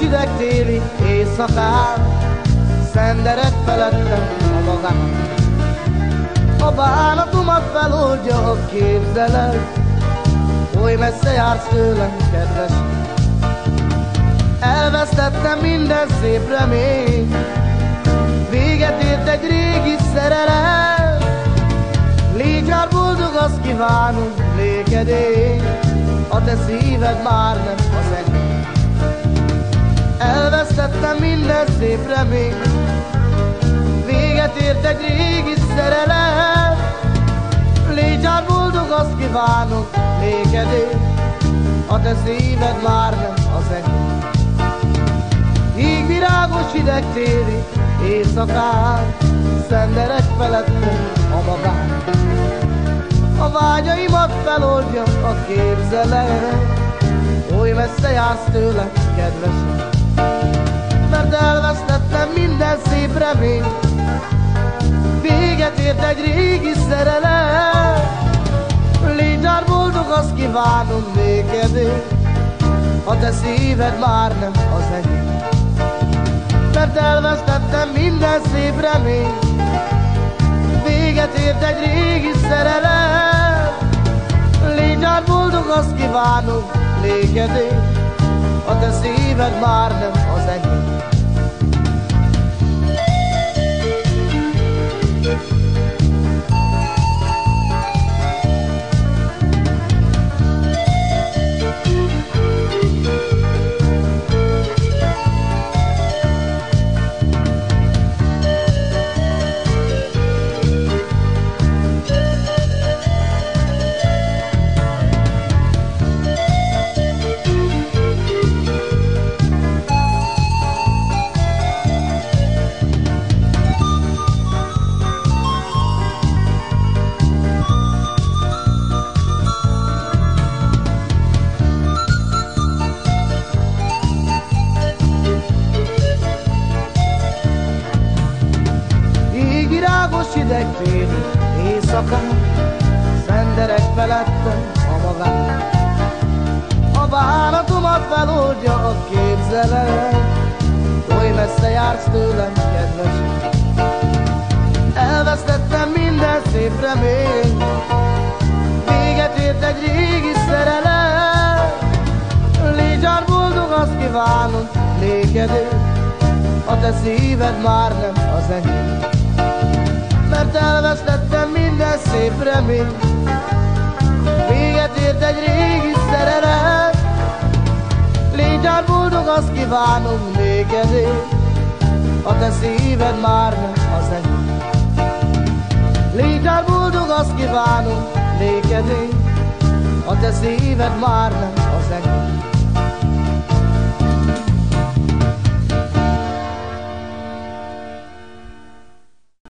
süveg téli éjszakán, Szenderek felettem a magán. A bánatomat feloldja a képzelet, Oly messze jársz tőlem, kedves. Elvesztettem minden szép remény, Véget ért egy régi szerelem, Légy már boldog, azt kívánom, lékedély, A te szíved már nem Elvesztettem minden szép remény, véget ért egy régi szerelem. Légy már boldog, azt kívánom, nékedé, a te szíved már nem az enyém. Így virágos hideg téli éjszakán, szenderek felettem a magán. A vágyaimat feloldja a képzelet, oly messze jársz tőle, kedvesem. Minden szép remény, véget ért egy régi szerelem. Légy már boldog, azt kívánom néked, ha te szíved már nem az enyém. Mert elvesztettem minden szép remény, véget ért egy régi szerelem. Légy már boldog, azt kívánom néked, a te szíved már nem az enyém. Virágos hideg téli éjszakán, szenderek felettem a magán. A bánatomat feloldja a képzelet, oly messze jársz tőlem, kedves. Elvesztettem minden szép remény, véget ért egy régi szerelem. Légy már boldog, azt kívánom, nékedé, a te szíved már nem az enyém. Szép remény, véget ért egy régi szerelem. Légy már boldog, azt kívánom nékedé, a te szíved már nem az enyém. Légy már boldog, azt kívánom nékedé, a te szíved már nem az enyém.